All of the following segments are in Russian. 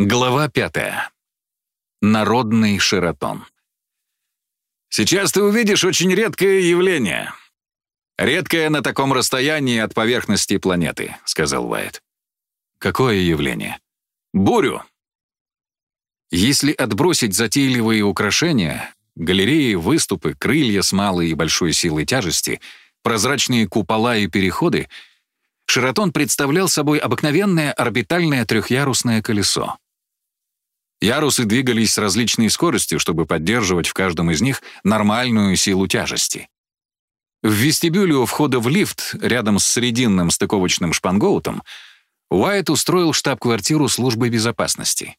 Глава пятая. Народный шератон. Сейчас ты увидишь очень редкое явление. Редкое на таком расстоянии от поверхности планеты, сказал Уайт. Какое явление? Бурю. Если отбросить затейливые украшения, галереи, выступы, крылья с малой и большой силой тяжести, прозрачные купола и переходы, Шератон представлял собой обыкновенное орбитальное трехъярусное колесо. Ярусы двигались с различной скоростью, чтобы поддерживать в каждом из них нормальную силу тяжести. В вестибюле у входа в лифт, рядом с срединным стыковочным шпангоутом, Уайт устроил штаб-квартиру службы безопасности.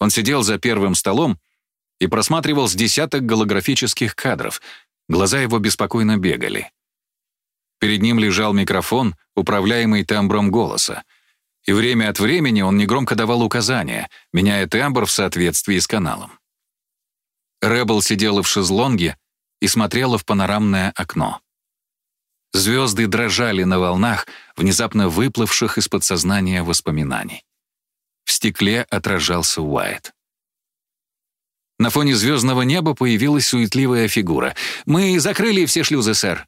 Он сидел за первым столом и просматривал с десяток голографических кадров, глаза его беспокойно бегали. Перед ним лежал микрофон, управляемый тембром голоса, и время от времени он негромко давал указания, меняя тембр в соответствии с каналом. Рэббл сидела в шезлонге и смотрела в панорамное окно. Звезды дрожали на волнах, внезапно выплывших из подсознания воспоминаний. В стекле отражался Уайт. На фоне звездного неба появилась суетливая фигура. «Мы закрыли все шлюзы, сэр.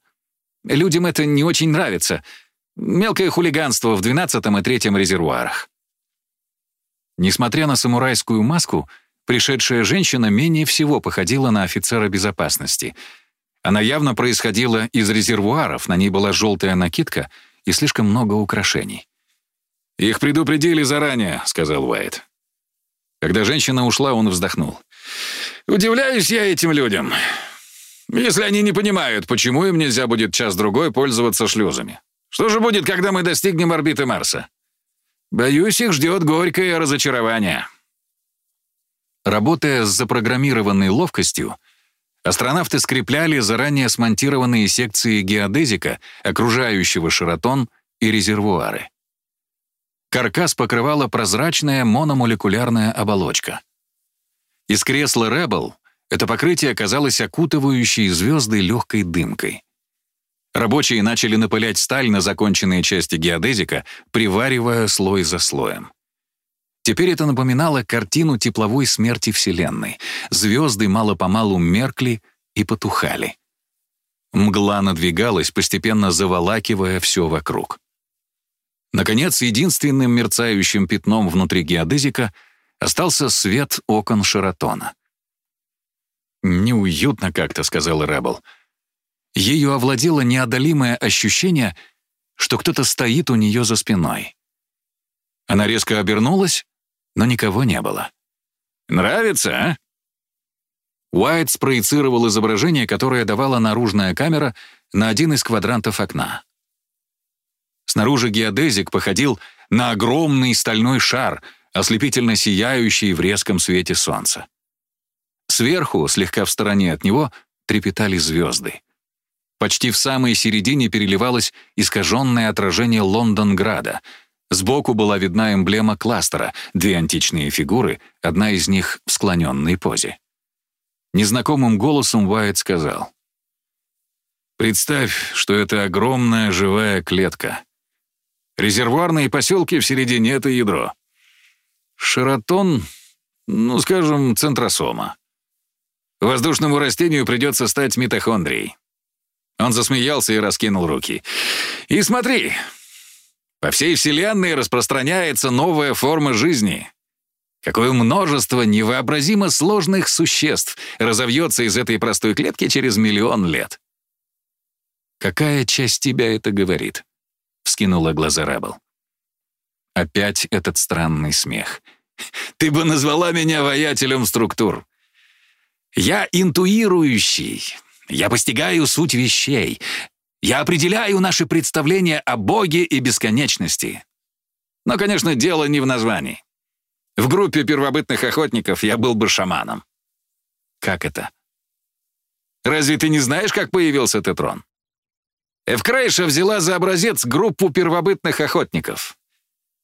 Людям это не очень нравится. Мелкое хулиганство в 12 и 3 резервуарах. Несмотря на самурайскую маску, пришедшая женщина менее всего походила на офицера безопасности. Она явно происходила из резервуаров, на ней была желтая накидка и слишком много украшений. «Их предупредили заранее», — сказал Уайт. Когда женщина ушла, он вздохнул. «Удивляюсь я этим людям. Если они не понимают, почему им нельзя будет час-другой пользоваться шлюзами. Что же будет, когда мы достигнем орбиты Марса? Боюсь, их ждет горькое разочарование. Работая с запрограммированной ловкостью, астронавты скрепляли заранее смонтированные секции геодезика, окружающего широтон и резервуары. Каркас покрывала прозрачная мономолекулярная оболочка. Из кресла Rebel это покрытие оказалось окутывающей звезды легкой дымкой. Рабочие начали напылять сталь на законченные части геодезика, приваривая слой за слоем. Теперь это напоминало картину тепловой смерти Вселенной. Звезды мало-помалу меркли и потухали. Мгла надвигалась, постепенно заволакивая все вокруг. Наконец, единственным мерцающим пятном внутри геодезика остался свет окон Шаратона. «Неуютно как-то», — сказал Рэббл. Ею овладело неодолимое ощущение, что кто-то стоит у нее за спиной. Она резко обернулась, но никого не было. «Нравится, а?» Уайт спроецировал изображение, которое давала наружная камера на один из квадрантов окна. Снаружи геодезик походил на огромный стальной шар, ослепительно сияющий в резком свете солнца. Сверху, слегка в стороне от него, трепетали звезды. Почти в самой середине переливалось искаженное отражение Лондонграда. Сбоку была видна эмблема кластера, две античные фигуры, одна из них в склоненной позе. Незнакомым голосом Уайт сказал. «Представь, что это огромная живая клетка. Резервуарные поселки в середине — это ядро. Широтон, ну, скажем, центросома. Воздушному растению придется стать митохондрией. Он засмеялся и раскинул руки. «И смотри, по всей Вселенной распространяется новая форма жизни. Какое множество невообразимо сложных существ разовьется из этой простой клетки через миллион лет». «Какая часть тебя это говорит?» — вскинула глаза Рабл. Опять этот странный смех. «Ты бы назвала меня воятелем структур. Я интуирующий, я постигаю суть вещей. Я определяю наши представления о Боге и бесконечности. Но, конечно, дело не в названии. В группе первобытных охотников я был бы шаманом. Как это? Разве ты не знаешь, как появился Тетрон? Эвкрейша взяла за образец группу первобытных охотников.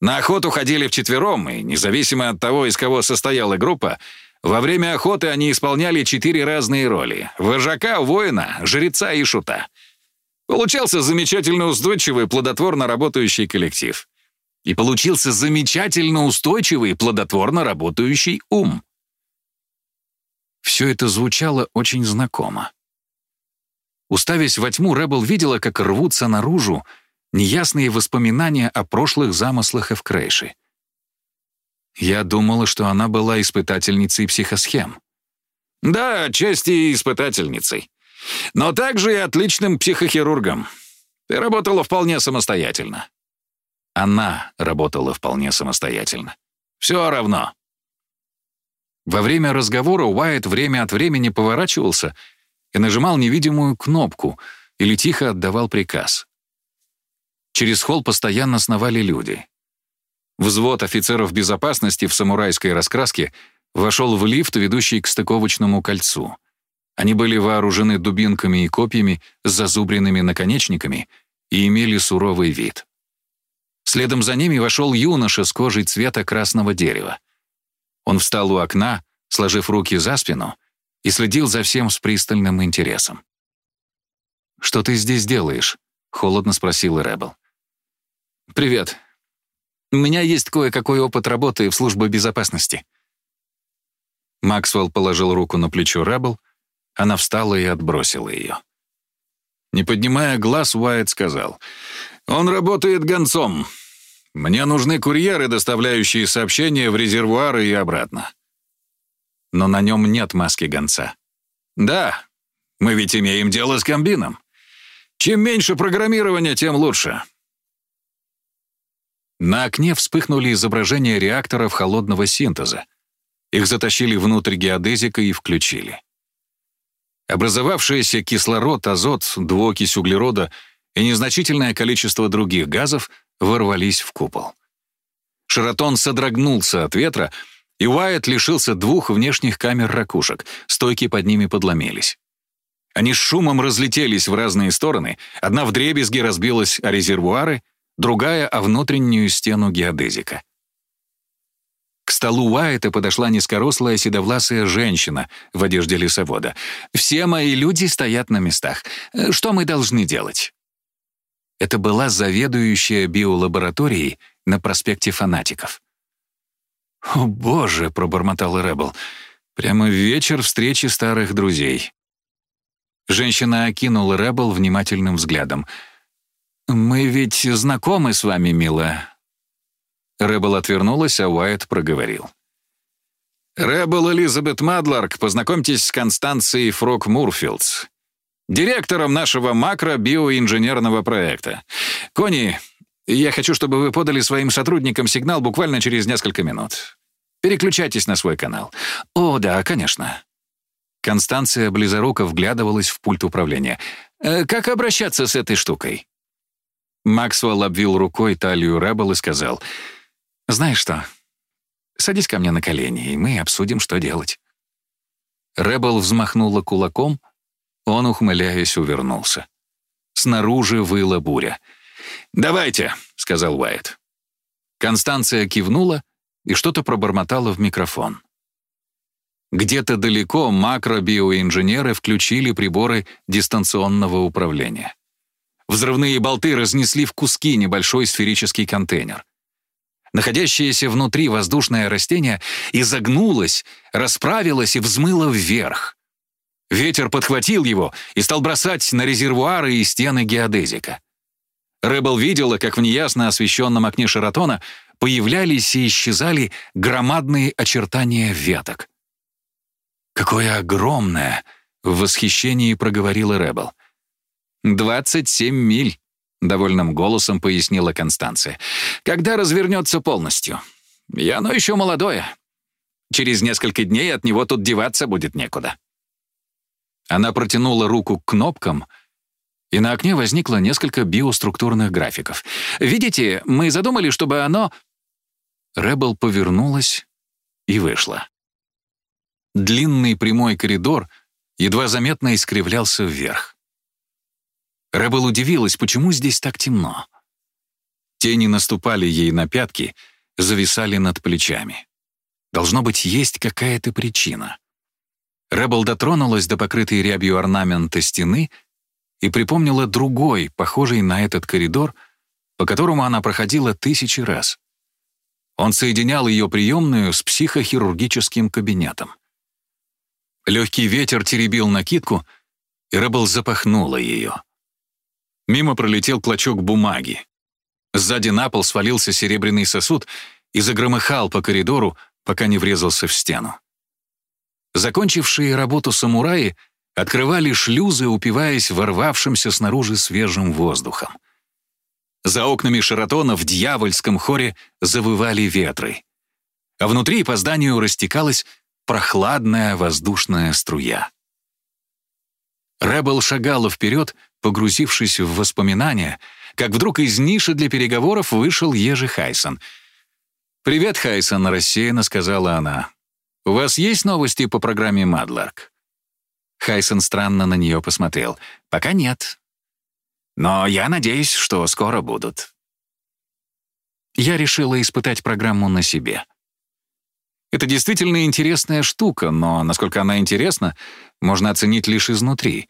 На охоту ходили вчетвером, и независимо от того, из кого состояла группа, во время охоты они исполняли четыре разные роли — вожака, воина, жреца и шута. Получался замечательно устойчивый, плодотворно работающий коллектив. И получился замечательно устойчивый, плодотворно работающий ум. Все это звучало очень знакомо. Уставясь во тьму, Рэббл видела, как рвутся наружу неясные воспоминания о прошлых замыслах Эвкрейши. Я думала, что она была испытательницей психосхем. Да, отчасти испытательницей. Но также и отличным психохирургом. Ты работала вполне самостоятельно. Она работала вполне самостоятельно. Все равно. Во время разговора Уайт время от времени поворачивался и нажимал невидимую кнопку или тихо отдавал приказ. Через холл постоянно сновали люди. Взвод офицеров безопасности в самурайской раскраске вошел в лифт, ведущий к стыковочному кольцу. Они были вооружены дубинками и копьями с зазубренными наконечниками и имели суровый вид. Следом за ними вошел юноша с кожей цвета красного дерева. Он встал у окна, сложив руки за спину, и следил за всем с пристальным интересом. «Что ты здесь делаешь?» — холодно спросил Рэббл. «Привет. Меня есть кое-какой опыт работы в службе безопасности». Максвелл положил руку на плечо Рэббл, она встала и отбросила ее. Не поднимая глаз, Уайт сказал, «Он работает гонцом. Мне нужны курьеры, доставляющие сообщения в резервуары и обратно». Но на нем нет маски гонца. «Да, мы ведь имеем дело с комбином. Чем меньше программирования, тем лучше». На окне вспыхнули изображения реакторов холодного синтеза. Их затащили внутрь геодезика и включили. Образовавшийся кислород, азот, двуокись углерода и незначительное количество других газов ворвались в купол. Шаратон содрогнулся от ветра, и Уайт лишился двух внешних камер ракушек, стойки под ними подломились. Они с шумом разлетелись в разные стороны, одна вдребезги разбилась о резервуары, другая — о внутреннюю стену геодезика. К столу Уайта подошла низкорослая седовласая женщина в одежде лесовода. «Все мои люди стоят на местах. Что мы должны делать?» Это была заведующая биолабораторией на проспекте Фанатиков. «О, боже!» — пробормотал Рэббл. «Прямо вечер встречи старых друзей». Женщина окинула Рэббл внимательным взглядом. «Мы ведь знакомы с вами, милая». Рэббл отвернулась, а Уайт проговорил. «Рэббл Элизабет Мадларк, познакомьтесь с Констанцией Фрок Мурфилдс директором нашего макро-биоинженерного проекта. Кони, я хочу, чтобы вы подали своим сотрудникам сигнал буквально через несколько минут. Переключайтесь на свой канал. О, да, конечно. Констанция близоруко вглядывалась в пульт управления. «Э, «Как обращаться с этой штукой?» Максвелл обвил рукой талию Рэббл и сказал, «Знаешь что, садись ко мне на колени, и мы обсудим, что делать». Рэббл взмахнула кулаком — он, ухмыляясь, увернулся. Снаружи выла буря. «Давайте», — сказал Уайт. Констанция кивнула и что-то пробормотала в микрофон. Где-то далеко макробиоинженеры включили приборы дистанционного управления. Взрывные болты разнесли в куски небольшой сферический контейнер. Находящееся внутри воздушное растение изогнулось, расправилось и взмыло вверх. Ветер подхватил его и стал бросать на резервуары и стены геодезика. Рэббл видела, как в неясно освещенном окне Шаратона появлялись и исчезали громадные очертания веток. «Какое огромное!» — в восхищении проговорила Рэббл. «Двадцать семь миль», — довольным голосом пояснила Констанция. «Когда развернется полностью? И оно еще молодое. Через несколько дней от него тут деваться будет некуда». Она протянула руку к кнопкам, и на окне возникло несколько биоструктурных графиков. «Видите, мы задумали, чтобы оно...» Рэббл повернулась и вышла. Длинный прямой коридор едва заметно искривлялся вверх. Рэббл удивилась, почему здесь так темно. Тени наступали ей на пятки, зависали над плечами. Должно быть, есть какая-то причина. Рэббл дотронулась до покрытой рябью орнамента стены и припомнила другой, похожий на этот коридор, по которому она проходила тысячи раз. Он соединял ее приемную с психохирургическим кабинетом. Легкий ветер теребил накидку, и Рэббл запахнула ее. Мимо пролетел клочок бумаги. Сзади на пол свалился серебряный сосуд и загромыхал по коридору, пока не врезался в стену. Закончившие работу самураи открывали шлюзы, упиваясь ворвавшимся снаружи свежим воздухом. За окнами Шаратона в дьявольском хоре завывали ветры. А внутри по зданию растекалась прохладная воздушная струя. Рэббл шагала вперед, погрузившись в воспоминания, как вдруг из ниши для переговоров вышел Ежи Хайсон. «Привет, Хайсон», — рассеянно сказала она. «У вас есть новости по программе «Мадларк»?» Хайсон странно на нее посмотрел. «Пока нет. Но я надеюсь, что скоро будут». Я решила испытать программу на себе. Это действительно интересная штука, но насколько она интересна, можно оценить лишь изнутри,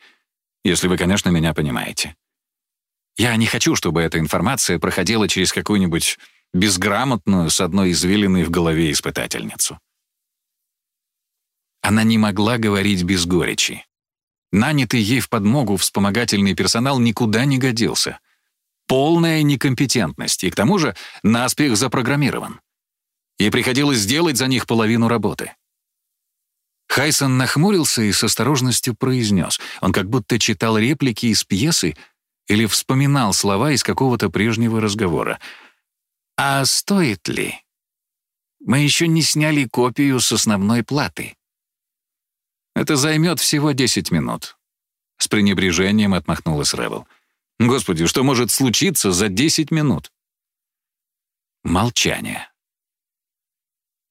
если вы, конечно, меня понимаете. Я не хочу, чтобы эта информация проходила через какую-нибудь безграмотную с одной извилиной в голове испытательницу. Она не могла говорить без горечи. Нанятый ей в подмогу вспомогательный персонал никуда не годился. Полная некомпетентность, и к тому же наспех запрограммирован. Ей приходилось сделать за них половину работы. Хайсон нахмурился и с осторожностью произнес. Он как будто читал реплики из пьесы или вспоминал слова из какого-то прежнего разговора. «А стоит ли? Мы еще не сняли копию с основной платы». «Это займет всего 10 минут». С пренебрежением отмахнулась Ревел. «Господи, что может случиться за 10 минут?» Молчание.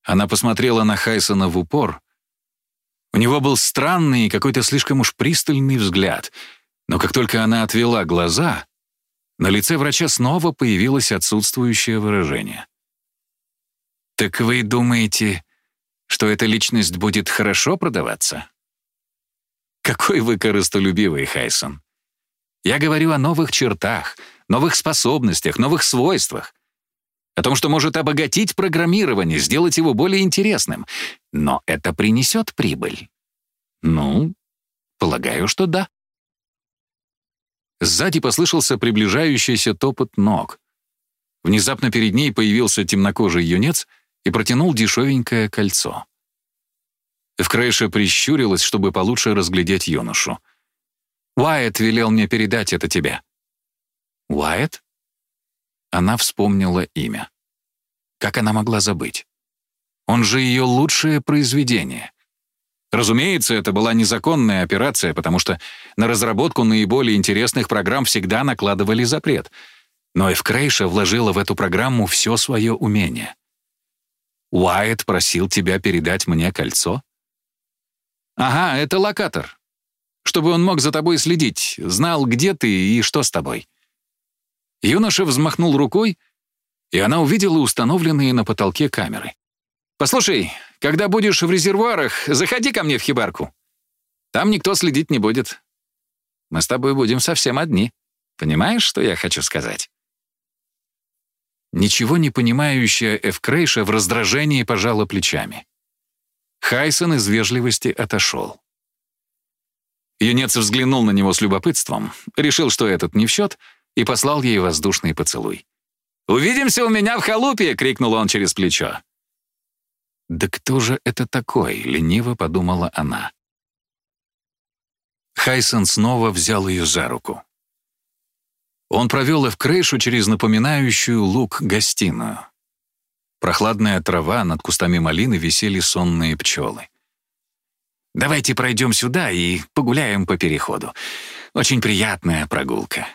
Она посмотрела на Хайсона в упор. У него был странный и какой-то слишком уж пристальный взгляд, но как только она отвела глаза, на лице врача снова появилось отсутствующее выражение. «Так вы думаете, что эта личность будет хорошо продаваться?» «Какой вы корыстолюбивый, Хайсон!» «Я говорю о новых чертах, новых способностях, новых свойствах о том, что может обогатить программирование, сделать его более интересным. Но это принесет прибыль? Ну, полагаю, что да. Сзади послышался приближающийся топот ног. Внезапно перед ней появился темнокожий юнец и протянул дешевенькое кольцо. Эвкрейша прищурилась, чтобы получше разглядеть юношу. «Уайт велел мне передать это тебе». «Уайт?» Она вспомнила имя. Как она могла забыть? Он же ее лучшее произведение. Разумеется, это была незаконная операция, потому что на разработку наиболее интересных программ всегда накладывали запрет. Но Эвкрейша вложила в эту программу все свое умение. Уайт просил тебя передать мне кольцо? Ага, это локатор. Чтобы он мог за тобой следить, знал, где ты и что с тобой. Юноша взмахнул рукой, и она увидела установленные на потолке камеры. «Послушай, когда будешь в резервуарах, заходи ко мне в хибарку. Там никто следить не будет. Мы с тобой будем совсем одни. Понимаешь, что я хочу сказать?» Ничего не понимающая Эвкрейша в раздражении пожала плечами. Хайсон из вежливости отошел. Юнец взглянул на него с любопытством, решил, что этот не в счет — и послал ей воздушный поцелуй. «Увидимся у меня в халупе!» — крикнул он через плечо. «Да кто же это такой?» — лениво подумала она. Хайсон снова взял ее за руку. Он провел их крышу через напоминающую луг гостиную. Прохладная трава, над кустами малины висели сонные пчелы. «Давайте пройдем сюда и погуляем по переходу. Очень приятная прогулка»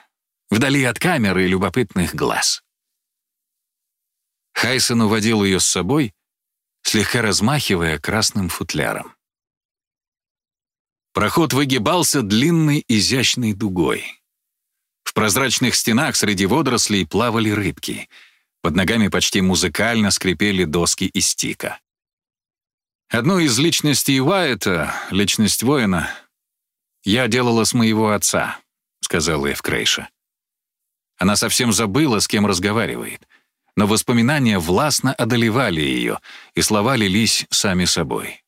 вдали от камеры и любопытных глаз. Хайсон уводил ее с собой, слегка размахивая красным футляром. Проход выгибался длинной изящной дугой. В прозрачных стенах среди водорослей плавали рыбки. Под ногами почти музыкально скрипели доски из стика. Одну из личностей Уайта, личность воина, я делала с моего отца, сказала Эвкрейша. Она совсем забыла, с кем разговаривает. Но воспоминания властно одолевали ее, и слова лились сами собой.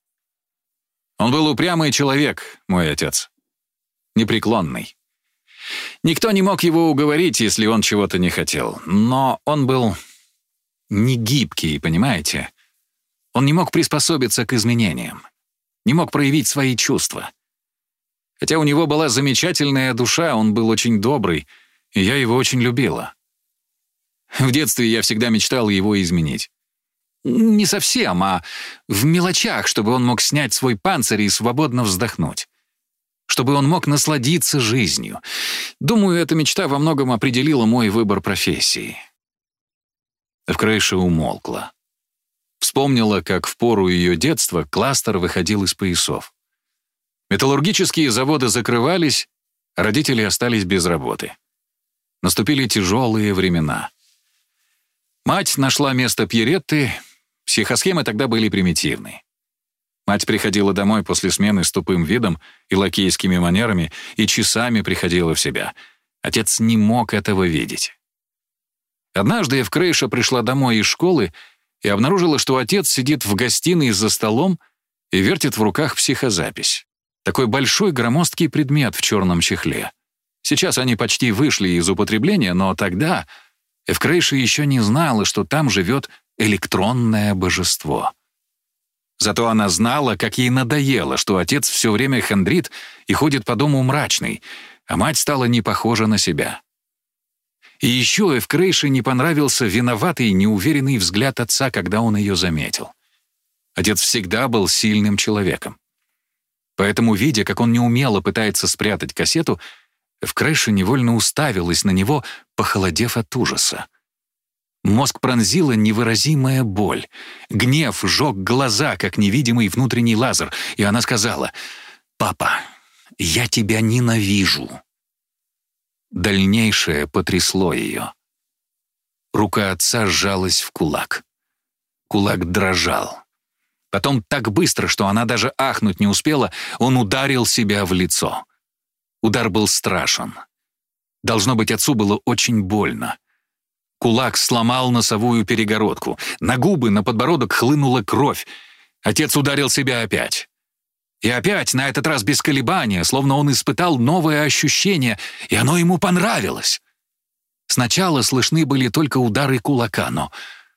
Он был упрямый человек, мой отец. Непреклонный. Никто не мог его уговорить, если он чего-то не хотел. Но он был не гибкий, понимаете? Он не мог приспособиться к изменениям. Не мог проявить свои чувства. Хотя у него была замечательная душа, он был очень добрый, и я его очень любила. В детстве я всегда мечтал его изменить. Не совсем, а в мелочах, чтобы он мог снять свой панцирь и свободно вздохнуть. Чтобы он мог насладиться жизнью. Думаю, эта мечта во многом определила мой выбор профессии. Эвкрейша умолкла. Вспомнила, как в пору ее детства кластер выходил из поясов. Металлургические заводы закрывались, родители остались без работы. Наступили тяжелые времена. Мать нашла место Пьеретты, психосхемы тогда были примитивны. Мать приходила домой после смены с тупым видом и лакейскими манерами и часами приходила в себя. Отец не мог этого видеть. Однажды Евкрейша пришла домой из школы и обнаружила, что отец сидит в гостиной за столом и вертит в руках психозапись. Такой большой громоздкий предмет в черном чехле. Сейчас они почти вышли из употребления, но тогда Эвкрейша еще не знала, что там живет электронное божество. Зато она знала, как ей надоело, что отец все время хандрит и ходит по дому мрачный, а мать стала не похожа на себя. И еще Эвкрейше не понравился виноватый, неуверенный взгляд отца, когда он ее заметил. Отец всегда был сильным человеком. Поэтому, видя, как он неумело пытается спрятать кассету, Эвкрейша невольно уставилась на него, похолодев от ужаса. Мозг пронзила невыразимая боль. Гнев жег глаза, как невидимый внутренний лазер, и она сказала, «Папа, я тебя ненавижу». Дальнейшее потрясло ее. Рука отца сжалась в кулак. Кулак дрожал. Потом так быстро, что она даже ахнуть не успела, он ударил себя в лицо. Удар был страшен. Должно быть, отцу было очень больно. Кулак сломал носовую перегородку. На губы, на подбородок хлынула кровь. Отец ударил себя опять. И опять, на этот раз без колебания, словно он испытал новое ощущение, и оно ему понравилось. Сначала слышны были только удары кулака, но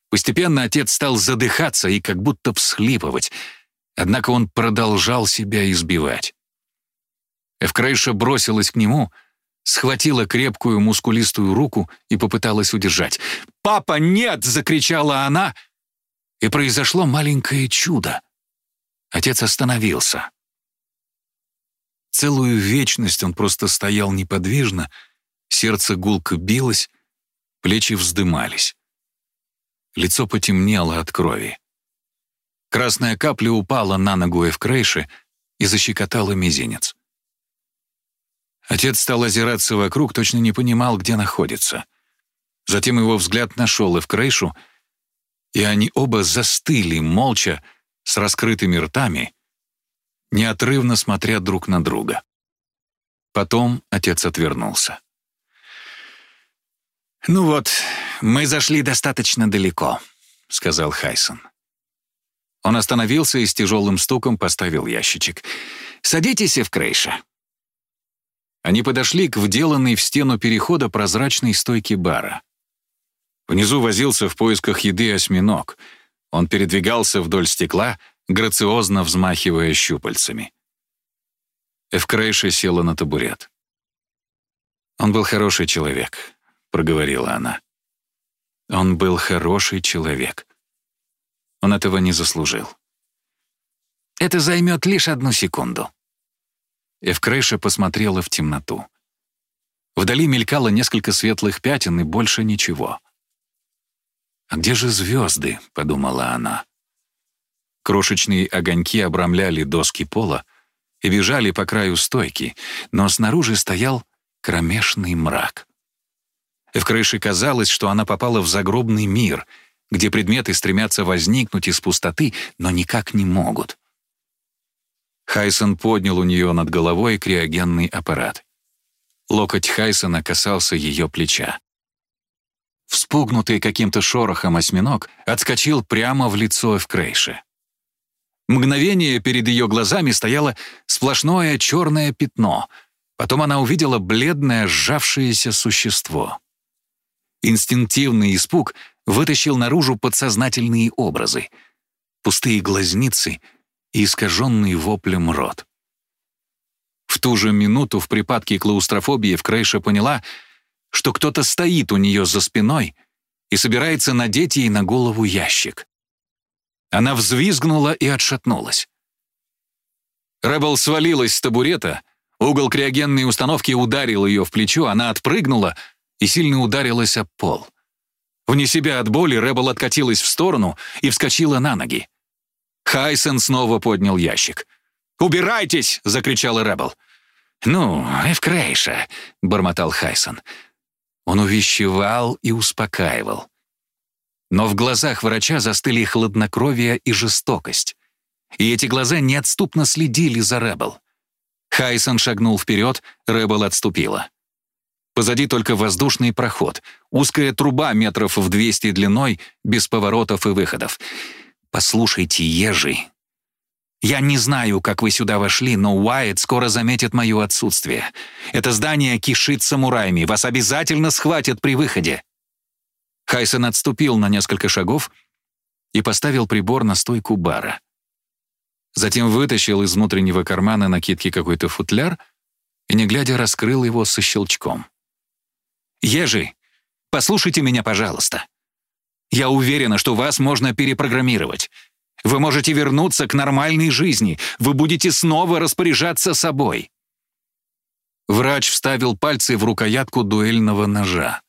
постепенно отец стал задыхаться и как будто всхлипывать. Однако он продолжал себя избивать. Эвкрейша бросилась к нему, схватила крепкую мускулистую руку и попыталась удержать. «Папа, нет!» — закричала она. И произошло маленькое чудо. Отец остановился. Целую вечность он просто стоял неподвижно, сердце гулко билось, плечи вздымались. Лицо потемнело от крови. Красная капля упала на ногу Эвкрейши и защекотала мизинец. Отец стал озираться вокруг, точно не понимал, где находится. Затем его взгляд нашел Эвкрейшу, и они оба застыли, молча, с раскрытыми ртами, неотрывно смотря друг на друга. Потом отец отвернулся. «Ну вот, мы зашли достаточно далеко», — сказал Хайсон. Он остановился и с тяжелым стуком поставил ящичек. «Садитесь, Евкрейша». Они подошли к вделанной в стену перехода прозрачной стойке бара. Внизу возился в поисках еды осьминог — он передвигался вдоль стекла, грациозно взмахивая щупальцами. Эвкрейша села на табурет. «Он был хороший человек», — проговорила она. «Он был хороший человек. Он этого не заслужил». «Это займет лишь одну секунду». Эвкрейша посмотрела в темноту. Вдали мелькало несколько светлых пятен и больше ничего. «А где же звезды?» — подумала она. Крошечные огоньки обрамляли доски пола и бежали по краю стойки, но снаружи стоял кромешный мрак. В крыше казалось, что она попала в загробный мир, где предметы стремятся возникнуть из пустоты, но никак не могут. Хайсон поднял у нее над головой криогенный аппарат. Локоть Хайсона касался ее плеча. вспугнутый каким-то шорохом осьминог, отскочил прямо в лицо Эвкрейши. Мгновение перед ее глазами стояло сплошное черное пятно. Потом она увидела бледное, сжавшееся существо. Инстинктивный испуг вытащил наружу подсознательные образы. Пустые глазницы и искаженный воплем рот. В ту же минуту в припадке клаустрофобии Вкрейша поняла, что кто-то стоит у нее за спиной и собирается надеть ей на голову ящик. Она взвизгнула и отшатнулась. Рэббл свалилась с табурета, угол криогенной установки ударил ее в плечо, она отпрыгнула и сильно ударилась об пол. Вне себя от боли Рэббл откатилась в сторону и вскочила на ноги. Хайсон снова поднял ящик. «Убирайтесь!» — закричала Рэббл. «Ну, Эвкрейша!» — бормотал Хайсон. Он увещевал и успокаивал. Но в глазах врача застыли хладнокровие и жестокость. И эти глаза неотступно следили за Рэббл. Хайсон шагнул вперед, Рэббл отступила. Позади только воздушный проход, узкая труба метров в 200 длиной, без поворотов и выходов. «Послушайте, Ежи, я не знаю, как вы сюда вошли, но Уайт скоро заметит мое отсутствие. Это здание кишит самураями, вас обязательно схватят при выходе». Хайсон отступил на несколько шагов и поставил прибор на стойку бара. Затем вытащил из внутреннего кармана накидки какой-то футляр и, не глядя, раскрыл его со щелчком. «Ежи, послушайте меня, пожалуйста. Я уверена, что вас можно перепрограммировать. Вы можете вернуться к нормальной жизни. Вы будете снова распоряжаться собой». Врач вставил пальцы в рукоятку дуэльного ножа.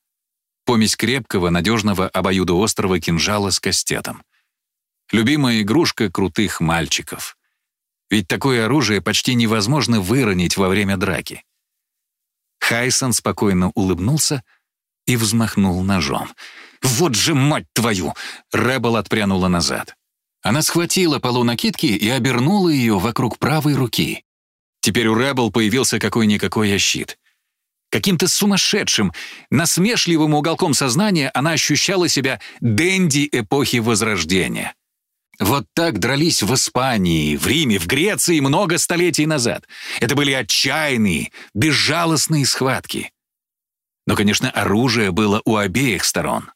Помесь крепкого, надежного обоюдоострого кинжала с кастетом. Любимая игрушка крутых мальчиков. Ведь такое оружие почти невозможно выронить во время драки. Хайсон спокойно улыбнулся и взмахнул ножом. «Вот же, мать твою!» Рэббл отпрянула назад. Она схватила полу накидки и обернула ее вокруг правой руки. Теперь у Рэббл появился какой-никакой щит. Каким-то сумасшедшим, насмешливым уголком сознания она ощущала себя денди эпохи Возрождения. Вот так дрались в Испании, в Риме, в Греции много столетий назад. Это были отчаянные, безжалостные схватки. Но, конечно, оружие было у обеих сторон.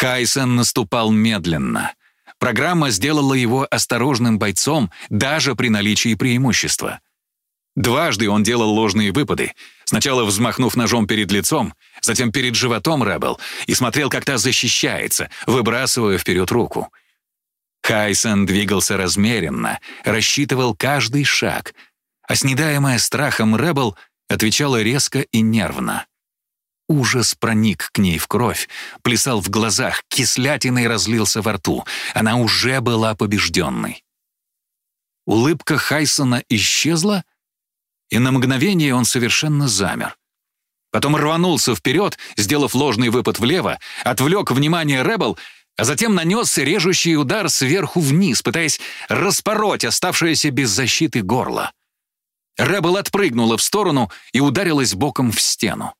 Хайсон наступал медленно — Программа сделала его осторожным бойцом даже при наличии преимущества. Дважды он делал ложные выпады, сначала взмахнув ножом перед лицом, затем перед животом Рэббл и смотрел, как та защищается, выбрасывая вперед руку. Хайсон двигался размеренно, рассчитывал каждый шаг, а снедаемая страхом Рэббл отвечала резко и нервно. Ужас проник к ней в кровь, плясал в глазах, кислятиной разлился во рту. Она уже была побежденной. Улыбка Хайсона исчезла, и на мгновение он совершенно замер. Потом рванулся вперед, сделав ложный выпад влево, отвлек внимание Рэббл, а затем нанес режущий удар сверху вниз, пытаясь распороть оставшееся без защиты горло. Рэббл отпрыгнула в сторону и ударилась боком в стену.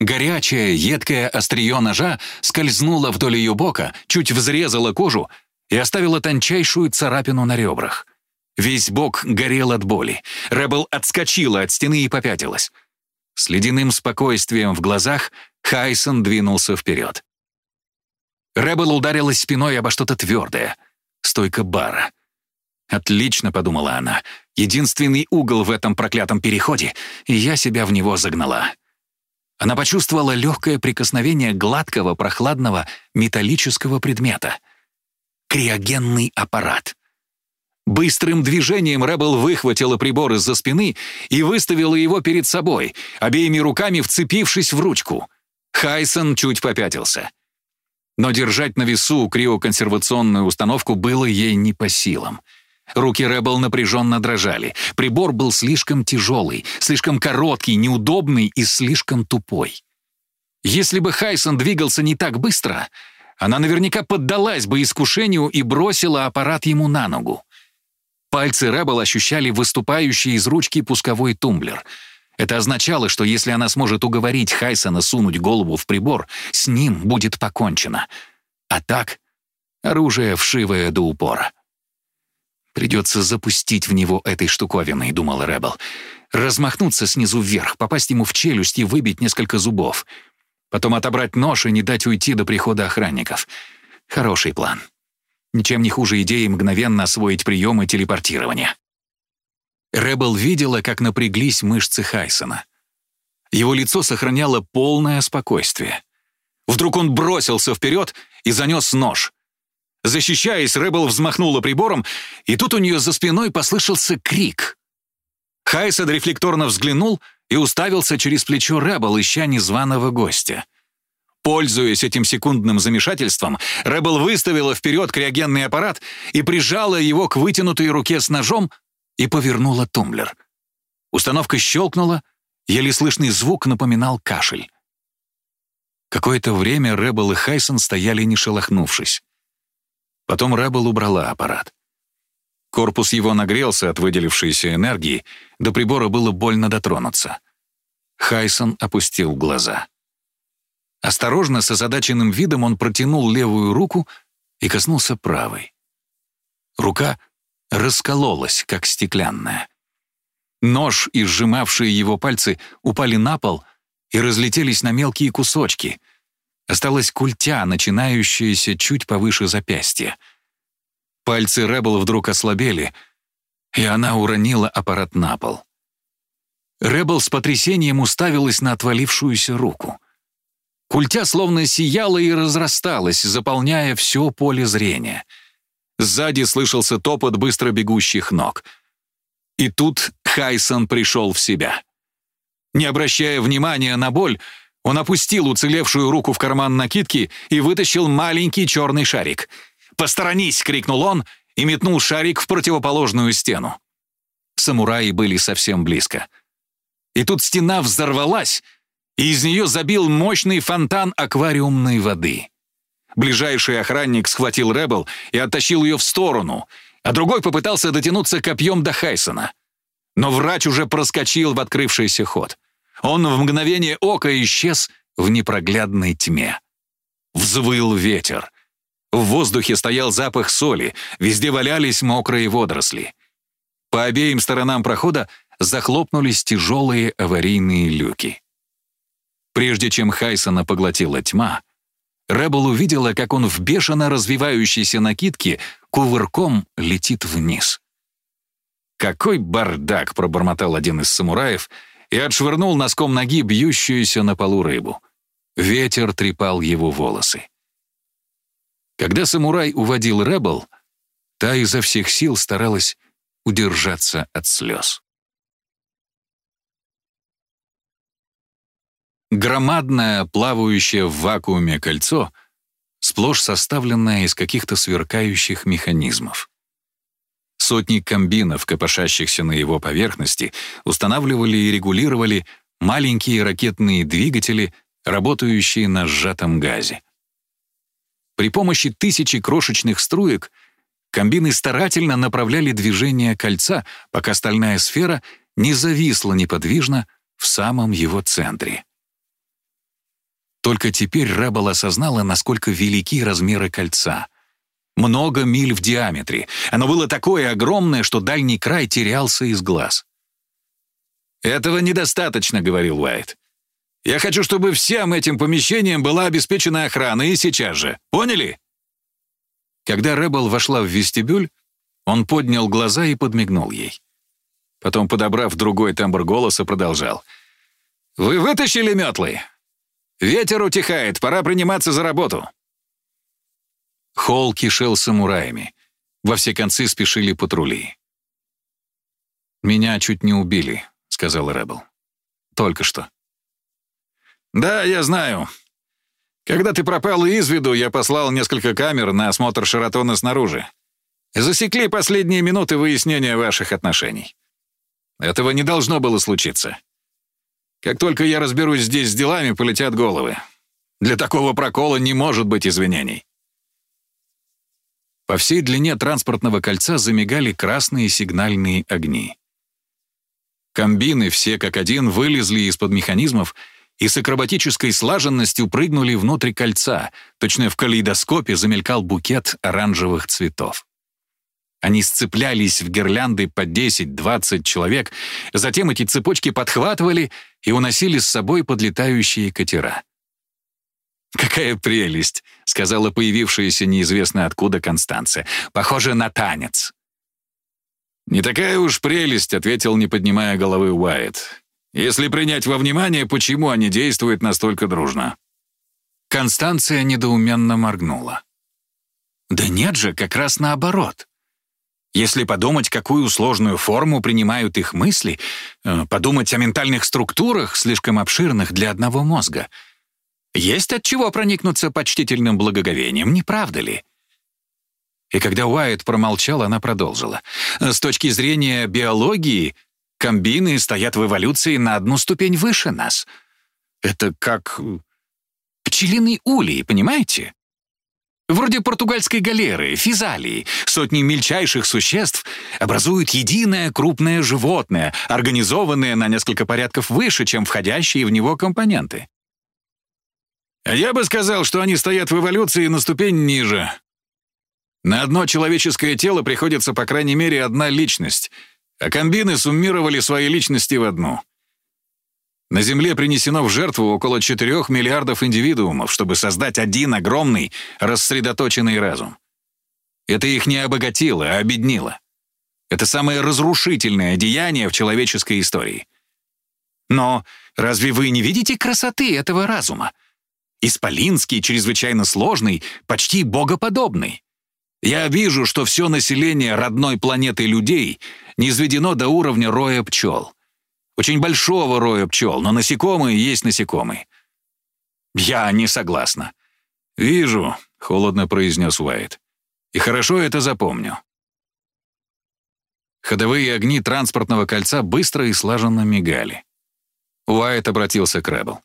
Горячее, едкое острие ножа скользнуло вдоль ее бока, чуть взрезало кожу и оставило тончайшую царапину на ребрах. Весь бок горел от боли. Рэббл отскочила от стены и попятилась. С ледяным спокойствием в глазах Хайсон двинулся вперед. Рэббл ударилась спиной обо что-то твердое. Стойка бара. «Отлично», — подумала она. «Единственный угол в этом проклятом переходе, и я себя в него загнала». Она почувствовала легкое прикосновение гладкого, прохладного, металлического предмета. Криогенный аппарат. Быстрым движением Рэббл выхватила прибор из-за спины и выставила его перед собой, обеими руками вцепившись в ручку. Хайсон чуть попятился. Но держать на весу криоконсервационную установку было ей не по силам — Руки Рэббл напряженно дрожали. Прибор был слишком тяжелый, слишком короткий, неудобный и слишком тупой. Если бы Хайсон двигался не так быстро, она наверняка поддалась бы искушению и бросила аппарат ему на ногу. Пальцы Рэббл ощущали выступающий из ручки пусковой тумблер. Это означало, что если она сможет уговорить Хайсона сунуть голову в прибор, с ним будет покончено. А так, оружие вшивое до упора. «Придется запустить в него этой штуковиной», — думал Рэббл. «Размахнуться снизу вверх, попасть ему в челюсть и выбить несколько зубов. Потом отобрать нож и не дать уйти до прихода охранников. Хороший план. Ничем не хуже идеи мгновенно освоить приемы телепортирования». Рэббл видела, как напряглись мышцы Хайсона. Его лицо сохраняло полное спокойствие. Вдруг он бросился вперед и занес нож. Защищаясь, Рэббл взмахнула прибором, и тут у нее за спиной послышался крик. Хайсон рефлекторно взглянул и уставился через плечо Рэббл, ища незваного гостя. Пользуясь этим секундным замешательством, Рэббл выставила вперед криогенный аппарат и прижала его к вытянутой руке с ножом, и повернула тумблер. Установка щелкнула, еле слышный звук напоминал кашель. Какое-то время Рэббл и Хайсон стояли не шелохнувшись. Потом Рэббл убрала аппарат. Корпус его нагрелся от выделившейся энергии, до прибора было больно дотронуться. Хайсон опустил глаза. Осторожно, с озадаченным видом он протянул левую руку и коснулся правой. Рука раскололась, как стеклянная. Нож и сжимавшие его пальцы упали на пол и разлетелись на мелкие кусочки. Осталась культя, начинающаяся чуть повыше запястья. Пальцы Рэббл вдруг ослабели, и она уронила аппарат на пол. Рэббл с потрясением уставилась на отвалившуюся руку. Культя словно сияла и разрасталась, заполняя все поле зрения — Сзади слышался топот быстро бегущих ног. И тут Хайсон пришел в себя. Не обращая внимания на боль, он опустил уцелевшую руку в карман накидки и вытащил маленький черный шарик. «Посторонись!» — крикнул он и метнул шарик в противоположную стену. Самураи были совсем близко. И тут стена взорвалась, и из нее забил мощный фонтан аквариумной воды. Ближайший охранник схватил Рэббл и оттащил ее в сторону, а другой попытался дотянуться копьем до Хайсона. Но врач уже проскочил в открывшийся ход. Он в мгновение ока исчез в непроглядной тьме. Взвыл ветер. В воздухе стоял запах соли, везде валялись мокрые водоросли. По обеим сторонам прохода захлопнулись тяжелые аварийные люки. Прежде чем Хайсона поглотила тьма, Рэббл увидела, как он в бешено развивающейся накидке кувырком летит вниз. «Какой бардак!» — пробормотал один из самураев и отшвырнул носком ноги бьющуюся на полу рыбу. Ветер трепал его волосы. Когда самурай уводил Рэббл, та изо всех сил старалась удержаться от слез. Громадное, плавающее в вакууме кольцо, сплошь составленное из каких-то сверкающих механизмов. Сотни комбинов, копошащихся на его поверхности, устанавливали и регулировали маленькие ракетные двигатели, работающие на сжатом газе. При помощи тысячи крошечных струек комбины старательно направляли движение кольца, пока стальная сфера не зависла неподвижно в самом его центре. Только теперь Рэббл осознала, насколько велики размеры кольца. Много миль в диаметре. Оно было такое огромное, что дальний край терялся из глаз. «Этого недостаточно», — говорил Уайт. «Я хочу, чтобы всем этим помещениям была обеспечена охрана, и сейчас же. Поняли?» Когда Рэббл вошла в вестибюль, он поднял глаза и подмигнул ей. Потом, подобрав другой тембр голоса, продолжал. «Вы вытащили метлы? «Ветер утихает, пора приниматься за работу!» Холл кишел самураями. Во все концы спешили патрули. «Меня чуть не убили», — сказал Рэббл. «Только что». «Да, я знаю. Когда ты пропал из виду, я послал несколько камер на осмотр Шаратона снаружи. Засекли последние минуты выяснения ваших отношений. Этого не должно было случиться. Как только я разберусь здесь с делами, полетят головы. Для такого прокола не может быть извинений. По всей длине транспортного кольца замигали красные сигнальные огни. Комбины все как один вылезли из-под механизмов и с акробатической слаженностью прыгнули внутрь кольца. Точно в калейдоскопе замелькал букет оранжевых цветов. Они сцеплялись в гирлянды по 10-20 человек, затем эти цепочки подхватывали и уносили с собой подлетающие катера. «Какая прелесть!» — сказала появившаяся неизвестно откуда Констанция. «Похоже на танец». «Не такая уж прелесть», — ответил, не поднимая головы Уайт. «Если принять во внимание, почему они действуют настолько дружно». Констанция недоуменно моргнула. «Да нет же, как раз наоборот. Если подумать, какую сложную форму принимают их мысли, э, подумать о ментальных структурах, слишком обширных для одного мозга, есть от чего проникнуться почтительным благоговением, не правда ли? И когда Уайт промолчал, она продолжила. С точки зрения биологии, комбины стоят в эволюции на одну ступень выше нас. Это как пчелиный улей, понимаете? Вроде португальской галеры, физалии, сотни мельчайших существ образуют единое крупное животное, организованное на несколько порядков выше, чем входящие в него компоненты. Я бы сказал, что они стоят в эволюции на ступень ниже. На одно человеческое тело приходится по крайней мере одна личность, а комбины суммировали свои личности в одну. На Земле принесено в жертву около 4 миллиардов индивидуумов, чтобы создать один огромный, рассредоточенный разум. Это их не обогатило, а обеднило. Это самое разрушительное деяние в человеческой истории. Но разве вы не видите красоты этого разума? Исполинский, чрезвычайно сложный, почти богоподобный. Я вижу, что все население родной планеты людей низведено до уровня роя пчел — очень большого роя пчел, но насекомые есть насекомые. Я не согласна. «Вижу», — холодно произнес Уайт. «И хорошо это запомню». Ходовые огни транспортного кольца быстро и слаженно мигали. Уайт обратился к Рэббл.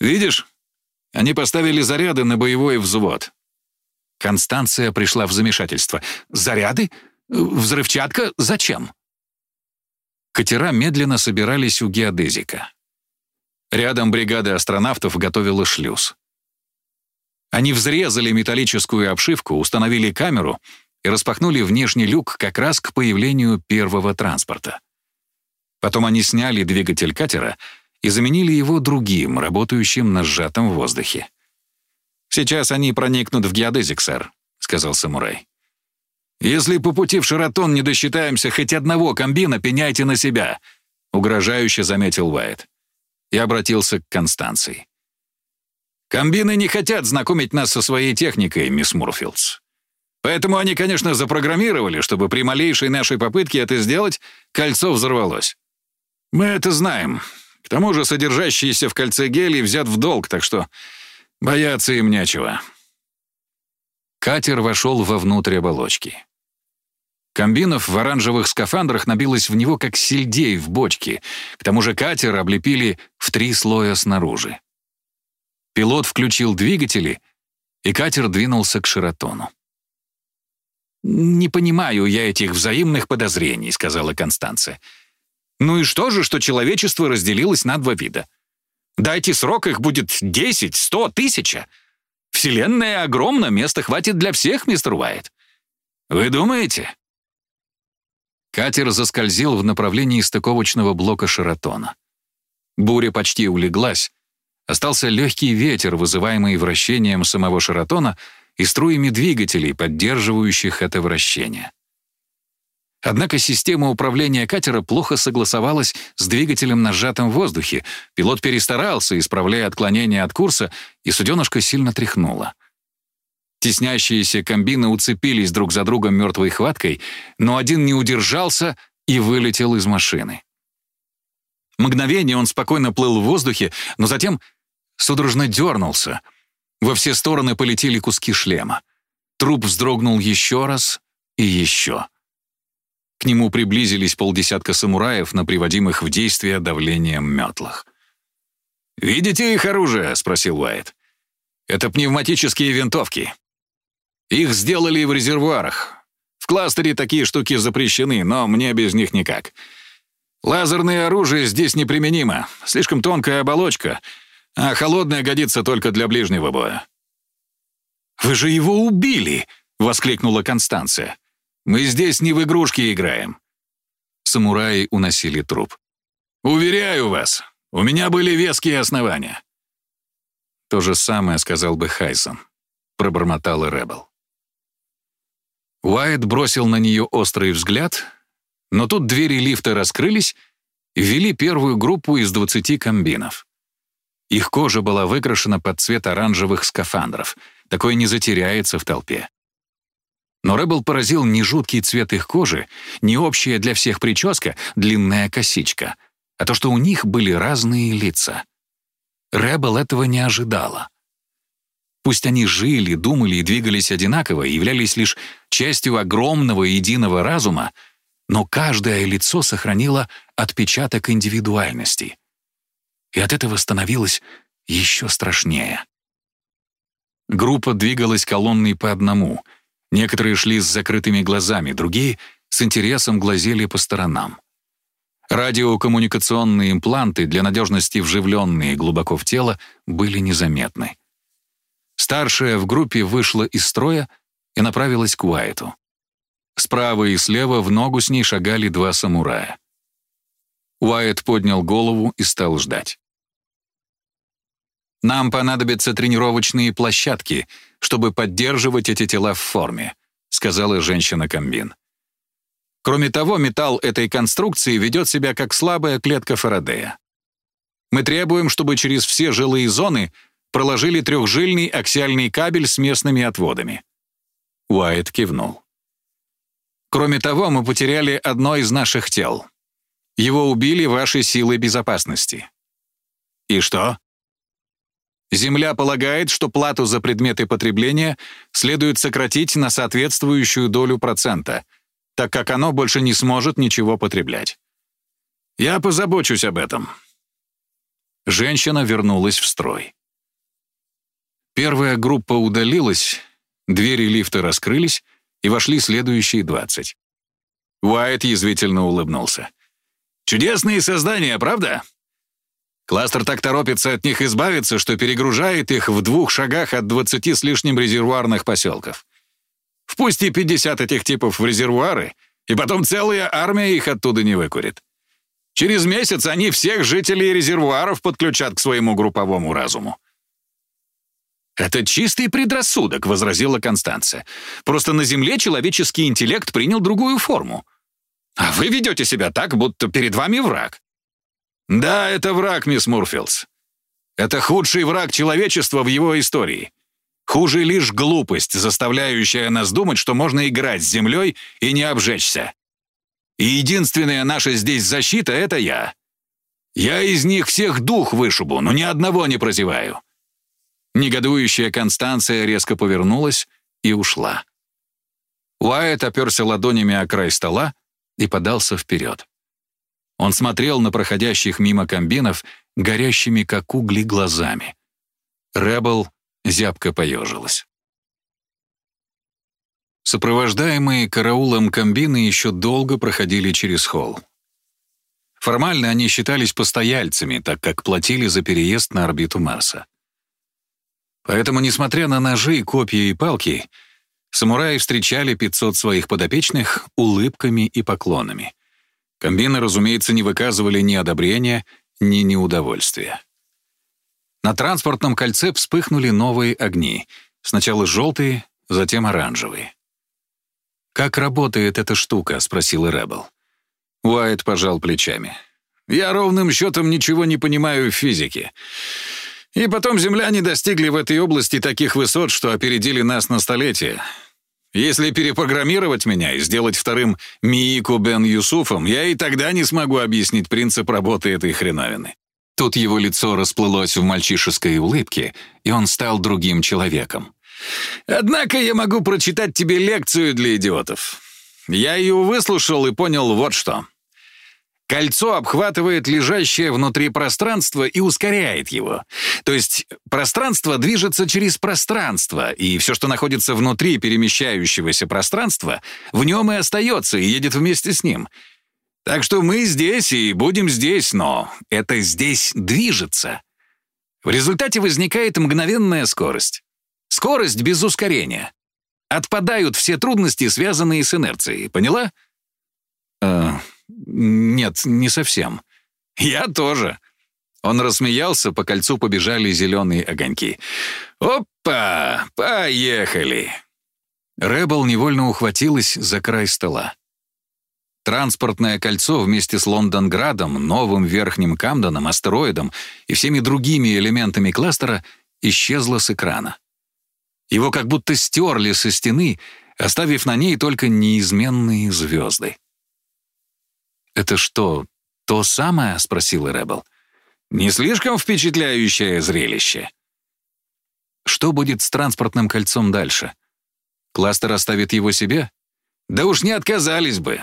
«Видишь, они поставили заряды на боевой взвод». Констанция пришла в замешательство. «Заряды? Взрывчатка? Зачем?» Катера медленно собирались у геодезика. Рядом бригада астронавтов готовила шлюз. Они взрезали металлическую обшивку, установили камеру и распахнули внешний люк как раз к появлению первого транспорта. Потом они сняли двигатель катера и заменили его другим, работающим на сжатом воздухе. «Сейчас они проникнут в геодезик, сэр», — сказал самурай. «Если по пути в Шаратон не досчитаемся хоть одного комбина, пеняйте на себя», — угрожающе заметил Уайт. И обратился к Констанции. «Комбины не хотят знакомить нас со своей техникой, мисс Мурфилдс. Поэтому они, конечно, запрограммировали, чтобы при малейшей нашей попытке это сделать, кольцо взорвалось. Мы это знаем. К тому же содержащиеся в кольце гелий взят в долг, так что бояться им нечего». Катер вошел вовнутрь оболочки. Комбинов в оранжевых скафандрах набилось в него, как сельдей в бочке. К тому же катер облепили в три слоя снаружи. Пилот включил двигатели, и катер двинулся к Шератону. «Не понимаю я этих взаимных подозрений», — сказала Констанция. «Ну и что же, что человечество разделилось на два вида? Дайте срок, их будет десять, сто, тысяча. Вселенная огромна, места хватит для всех, мистер Уайт. Вы думаете?» Катер заскользил в направлении стыковочного блока Шератона. Буря почти улеглась. Остался легкий ветер, вызываемый вращением самого Шератона и струями двигателей, поддерживающих это вращение. Однако система управления катера плохо согласовалась с двигателем на сжатом воздухе. Пилот перестарался, исправляя отклонение от курса, и суденышко сильно тряхнуло. Теснящиеся комбины уцепились друг за другом мертвой хваткой, но один не удержался и вылетел из машины. Мгновение он спокойно плыл в воздухе, но затем судорожно дернулся. Во все стороны полетели куски шлема. Труп вздрогнул еще раз и еще. К нему приблизились полдесятка самураев на приводимых в действие давлением метлах. «Видите их оружие?» — спросил Уайт. «Это пневматические винтовки. Их сделали в резервуарах. В кластере такие штуки запрещены, но мне без них никак. Лазерное оружие здесь неприменимо. Слишком тонкая оболочка, а холодное годится только для ближнего боя». «Вы же его убили!» — воскликнула Констанция. «Мы здесь не в игрушки играем». Самураи уносили труп. «Уверяю вас, у меня были веские основания». То же самое сказал бы Хайсон, пробормотала Ребел. Уайт бросил на нее острый взгляд, но тут двери лифта раскрылись и ввели первую группу из 20 комбинов. Их кожа была выкрашена под цвет оранжевых скафандров. Такое не затеряется в толпе. Но Рэббл поразил не жуткий цвет их кожи, не общая для всех прическа, длинная косичка, а то, что у них были разные лица. Рэббл этого не ожидала. Пусть они жили, думали и двигались одинаково, являлись лишь частью огромного единого разума, но каждое лицо сохранило отпечаток индивидуальности. И от этого становилось еще страшнее. Группа двигалась колонной по одному. Некоторые шли с закрытыми глазами, другие с интересом глазели по сторонам. Радиокоммуникационные импланты, для надежности вживленные глубоко в тело, были незаметны. Старшая в группе вышла из строя и направилась к Уайту. Справа и слева в ногу с ней шагали два самурая. Уайт поднял голову и стал ждать. «Нам понадобятся тренировочные площадки, чтобы поддерживать эти тела в форме», сказала женщина-комбин. Кроме того, металл этой конструкции ведет себя как слабая клетка Фарадея. Мы требуем, чтобы через все жилые зоны проложили трехжильный аксиальный кабель с местными отводами. Уайт кивнул. Кроме того, мы потеряли одно из наших тел. Его убили ваши силы безопасности. И что? Земля полагает, что плату за предметы потребления следует сократить на соответствующую долю процента, так как оно больше не сможет ничего потреблять. Я позабочусь об этом. Женщина вернулась в строй. Первая группа удалилась, двери лифта раскрылись, и вошли следующие двадцать. Уайт язвительно улыбнулся. «Чудесные создания, правда?» Кластер так торопится от них избавиться, что перегружает их в двух шагах от двадцати с лишним резервуарных поселков. Впусти 50 этих типов в резервуары, и потом целая армия их оттуда не выкурит. Через месяц они всех жителей резервуаров подключат к своему групповому разуму. «Это чистый предрассудок», — возразила Констанция. «Просто на Земле человеческий интеллект принял другую форму. А вы ведете себя так, будто перед вами враг». «Да, это враг, мисс Мурфилдс. Это худший враг человечества в его истории. Хуже лишь глупость, заставляющая нас думать, что можно играть с Землей и не обжечься. И единственная наша здесь защита — это я. Я из них всех дух вышибу, но ни одного не прозеваю». Негодующая Констанция резко повернулась и ушла. Уайт оперся ладонями о край стола и подался вперед. Он смотрел на проходящих мимо комбинов горящими, как угли, глазами. Рэббл зябко поежилась. Сопровождаемые караулом комбины еще долго проходили через холл. Формально они считались постояльцами, так как платили за переезд на орбиту Марса. Поэтому, несмотря на ножи, копья и палки, самураи встречали 500 своих подопечных улыбками и поклонами. Комбины, разумеется, не выказывали ни одобрения, ни неудовольствия. На транспортном кольце вспыхнули новые огни. Сначала желтые, затем оранжевые. «Как работает эта штука?» — спросил Рэббл. Уайт пожал плечами. «Я ровным счетом ничего не понимаю в физике. И потом земляне достигли в этой области таких высот, что опередили нас на столетия. Если перепрограммировать меня и сделать вторым Миику Бен Юсуфом, я и тогда не смогу объяснить принцип работы этой хреновины». Тут его лицо расплылось в мальчишеской улыбке, и он стал другим человеком. «Однако я могу прочитать тебе лекцию для идиотов. Я ее выслушал и понял вот что. Кольцо обхватывает лежащее внутри пространство и ускоряет его. То есть пространство движется через пространство, и все, что находится внутри перемещающегося пространства, в нем и остается и едет вместе с ним. Так что мы здесь и будем здесь, но это здесь движется. В результате возникает мгновенная скорость. Скорость без ускорения. Отпадают все трудности, связанные с инерцией. Поняла? Э, нет, не совсем. Я тоже. Он рассмеялся, по кольцу побежали зеленые огоньки. «Опа! Поехали!» Рэббл невольно ухватилась за край стола. Транспортное кольцо вместе с Лондонградом, новым Верхним Камденом, астероидом и всеми другими элементами кластера исчезло с экрана. Его как будто стерли со стены, оставив на ней только неизменные звезды. «Это что, то самое?» — спросил Рэббл. «Не слишком впечатляющее зрелище». «Что будет с транспортным кольцом дальше? Кластер оставит его себе?» «Да уж не отказались бы.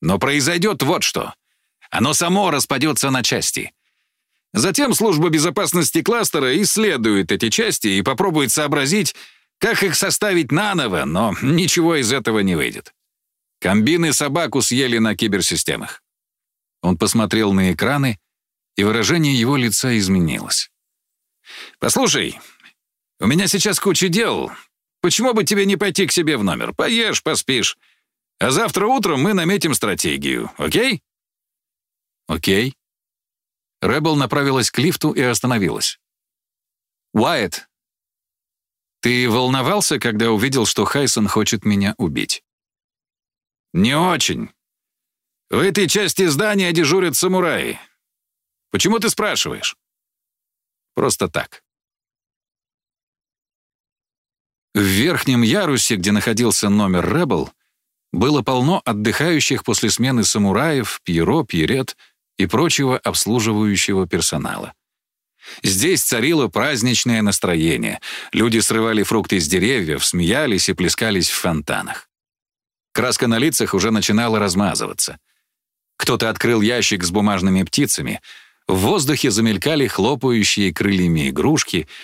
Но произойдет вот что. Оно само распадется на части. Затем служба безопасности кластера исследует эти части и попробует сообразить, как их составить наново, но ничего из этого не выйдет. Комбины собаку съели на киберсистемах. Он посмотрел на экраны, и выражение его лица изменилось. «Послушай, у меня сейчас куча дел. Почему бы тебе не пойти к себе в номер? Поешь, поспишь. А завтра утром мы наметим стратегию, окей?» «Окей». Рэббл направилась к лифту и остановилась. «Уайт, ты волновался, когда увидел, что Хайсон хочет меня убить?» «Не очень. В этой части здания дежурят самураи. Почему ты спрашиваешь?» «Просто так». В верхнем ярусе, где находился номер Рэббл, было полно отдыхающих после смены самураев, пьеро, пьерет и прочего обслуживающего персонала. Здесь царило праздничное настроение. Люди срывали фрукты с деревьев, смеялись и плескались в фонтанах. Краска на лицах уже начинала размазываться. Кто-то открыл ящик с бумажными птицами. В воздухе замелькали хлопающие крыльями игрушки —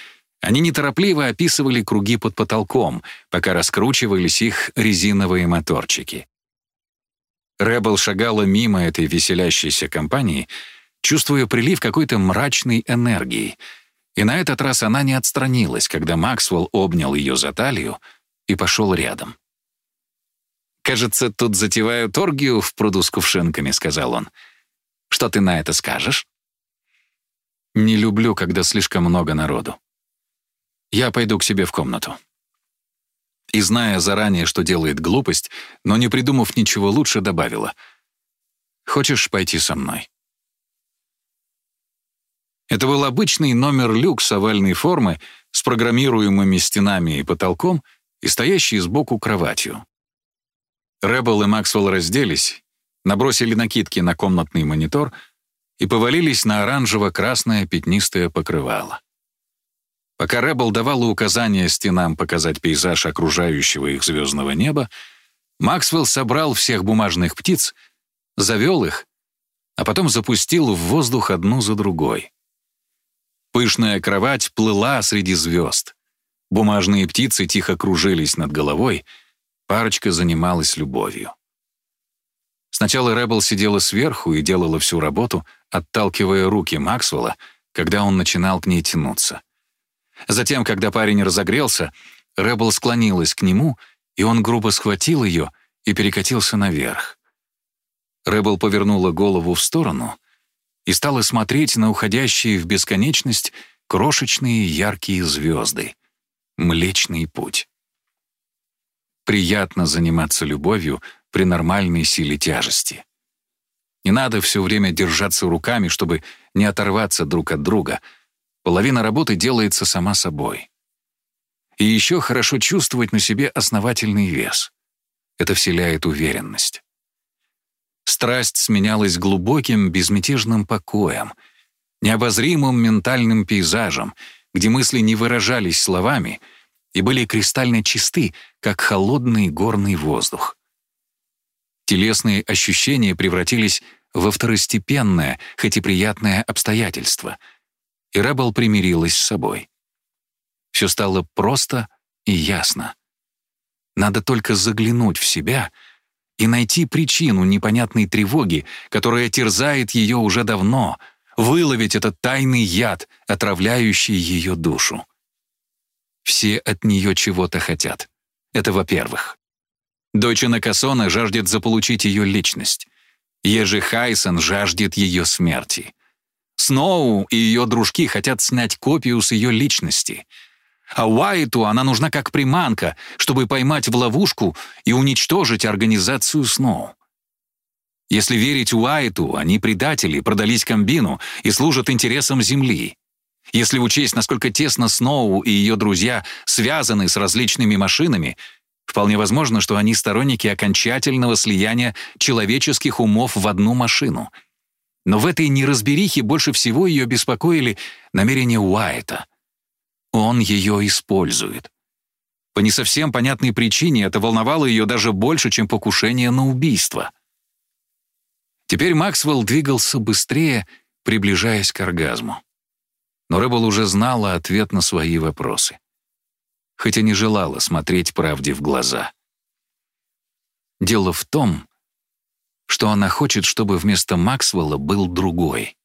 они неторопливо описывали круги под потолком, пока раскручивались их резиновые моторчики. Рэббл шагала мимо этой веселящейся компании, чувствуя прилив какой-то мрачной энергии. И на этот раз она не отстранилась, когда Максвелл обнял ее за талию и пошел рядом. «Кажется, тут затевают оргию в пруду с кувшинками», — сказал он. «Что ты на это скажешь?» «Не люблю, когда слишком много народу. Я пойду к себе в комнату. И зная заранее, что делает глупость, но не придумав ничего лучше, добавила. «Хочешь пойти со мной?» Это был обычный номер люкс овальной формы с программируемыми стенами и потолком и стоящей сбоку кроватью. Рэббл и Максвелл разделись, набросили накидки на комнатный монитор и повалились на оранжево-красное пятнистое покрывало. Пока Рэббл давала указания стенам показать пейзаж окружающего их звездного неба, Максвелл собрал всех бумажных птиц, завел их, а потом запустил в воздух одну за другой. Пышная кровать плыла среди звезд. Бумажные птицы тихо кружились над головой, парочка занималась любовью. Сначала Рэббл сидела сверху и делала всю работу, отталкивая руки Максвелла, когда он начинал к ней тянуться — Затем, когда парень разогрелся, Рэббл склонилась к нему, и он грубо схватил ее и перекатился наверх. Рэббл повернула голову в сторону и стала смотреть на уходящие в бесконечность крошечные яркие звезды. Млечный путь. Приятно заниматься любовью при нормальной силе тяжести. Не надо все время держаться руками, чтобы не оторваться друг от друга — Половина работы делается сама собой. И еще хорошо чувствовать на себе основательный вес. Это вселяет уверенность. Страсть сменялась глубоким, безмятежным покоем, необозримым ментальным пейзажем, где мысли не выражались словами и были кристально чисты, как холодный горный воздух. Телесные ощущения превратились во второстепенное, хоть и приятное обстоятельство — и Рэббл примирилась с собой. Все стало просто и ясно. Надо только заглянуть в себя и найти причину непонятной тревоги, которая терзает ее уже давно, выловить этот тайный яд, отравляющий ее душу. Все от нее чего-то хотят. Это во-первых. Дочь Накасона жаждет заполучить ее личность. Ежи Хайсон жаждет ее смерти. Сноу и ее дружки хотят снять копию с ее личности. А Уайту она нужна как приманка, чтобы поймать в ловушку и уничтожить организацию Сноу. Если верить Уайту, они предатели, продались комбину и служат интересам Земли. Если учесть, насколько тесно Сноу и ее друзья связаны с различными машинами, вполне возможно, что они сторонники окончательного слияния человеческих умов в одну машину. Но в этой неразберихе больше всего ее беспокоили намерения Уайта. Он ее использует. По не совсем понятной причине это волновало ее даже больше, чем покушение на убийство. Теперь Максвелл двигался быстрее, приближаясь к оргазму. Но Рэббл уже знала ответ на свои вопросы. Хотя не желала смотреть правде в глаза. Дело в том, что она хочет, чтобы вместо Максвелла был другой.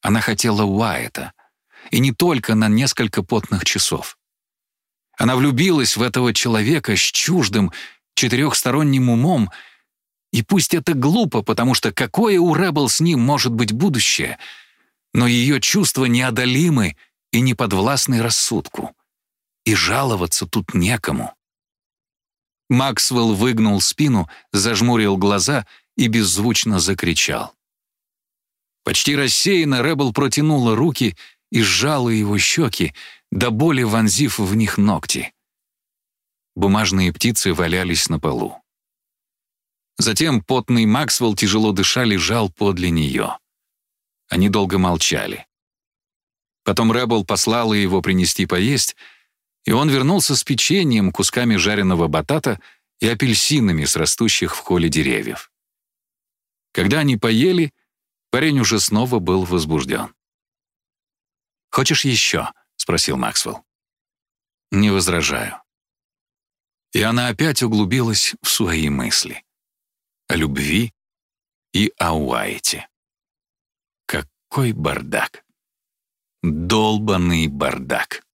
Она хотела Уайта, и не только на несколько потных часов. Она влюбилась в этого человека с чуждым, четырехсторонним умом, и пусть это глупо, потому что какое у Рэббл с ним может быть будущее — но ее чувства неодолимы и не подвластны рассудку. И жаловаться тут некому. Максвелл выгнул спину, зажмурил глаза и беззвучно закричала. Почти рассеянно Рэббл протянула руки и сжала его щеки, до боли вонзив в них ногти. Бумажные птицы валялись на полу. Затем потный Максвелл, тяжело дыша, лежал подле нее. Они долго молчали. Потом Рэббл послала его принести поесть, и он вернулся с печеньем, кусками жареного батата и апельсинами с растущих в холле деревьев. Когда они поели, парень уже снова был возбужден. «Хочешь еще?» — спросил Максвелл. «Не возражаю». И она опять углубилась в свои мысли. О любви и о Уайте. Какой бардак! Долбанный бардак!